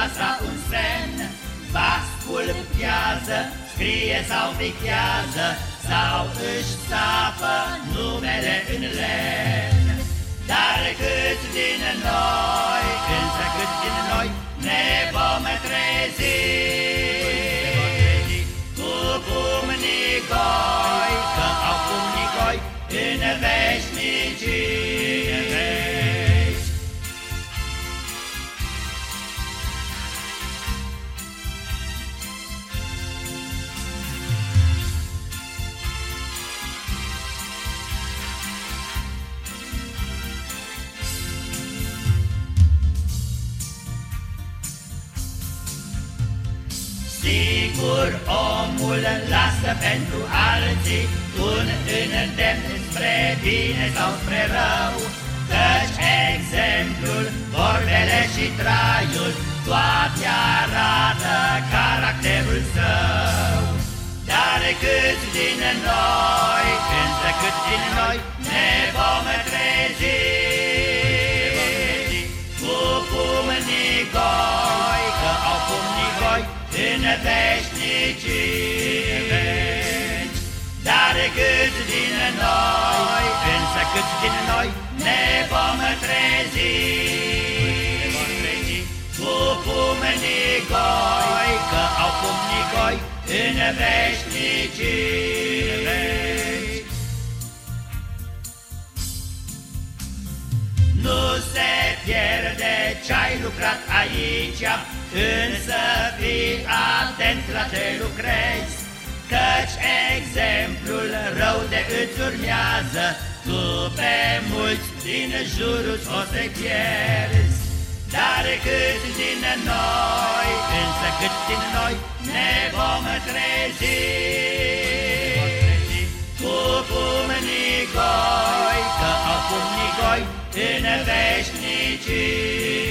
urma sa un semn, Bascul piază, scrie sau pichează, Sau își sapă numele în lemn. Dar cât din Sigur omul lasă pentru alții Un îndemn spre bine sau spre rău. Căci exemplul, vorbele și traiul Toate arată caracterul său. Dar cât din noi, însă cât din noi Ne vom trezi în veșnicii veci. Dar cât din noi, însă cât din noi, ne vom trezi, cu pumnii goi, că au pumnii goi în veșnicii veci. Nu se pierde ce-ai lucrat aici, Însă fii atent la ce lucrezi, Căci exemplul rău de îți urmează, Tu pe mulți din jurul o să pierzi. Dar cât din noi, însă cât din noi, ne vom trezi. Cu pumnii goi, că au pumnii goi în veșnicii.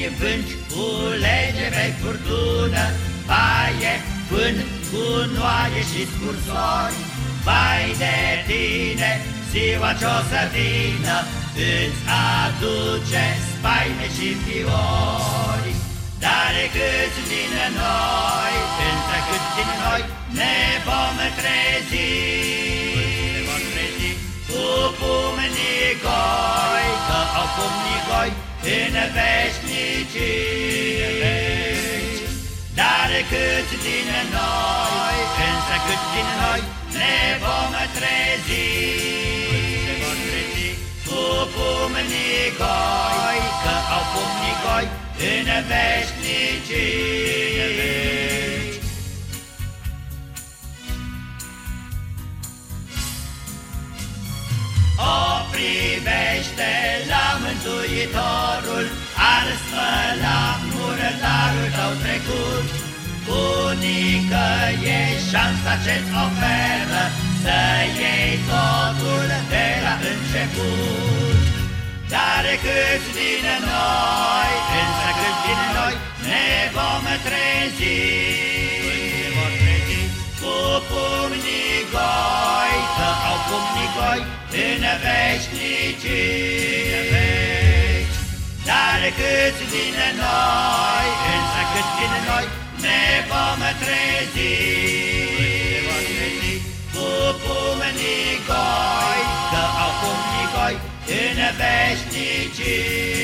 Semeni vânt, ulege pe furtună, Paie, vânt, gunoaie și scursori, Vai de tine, ziua ce-o să vină, Îți aduce spaime și fiori. Dar cât din noi, însă cât din noi, Ne vom trezi, Cu pumnii goi, că au pumnii goi, în veșnicii veci. Dar cât din noi, însă cât din noi, ne vom trezi, cu pumnii goi, că au pumnii goi în veșnicii veci. O privește la Mântuitorul, ar spăla murătarul tău trecut. Unică e șansa ce-ți oferă, să iei totul de la început. Dar cât din noi, însă cât din noi, ne vom trezi, cu pumnii goi, că au pumnii goi în veșnicii veci. Dar cât din noi, însă cât din noi, ne vom trezi, cu pumnii goi, că au pumnii goi în veșnicii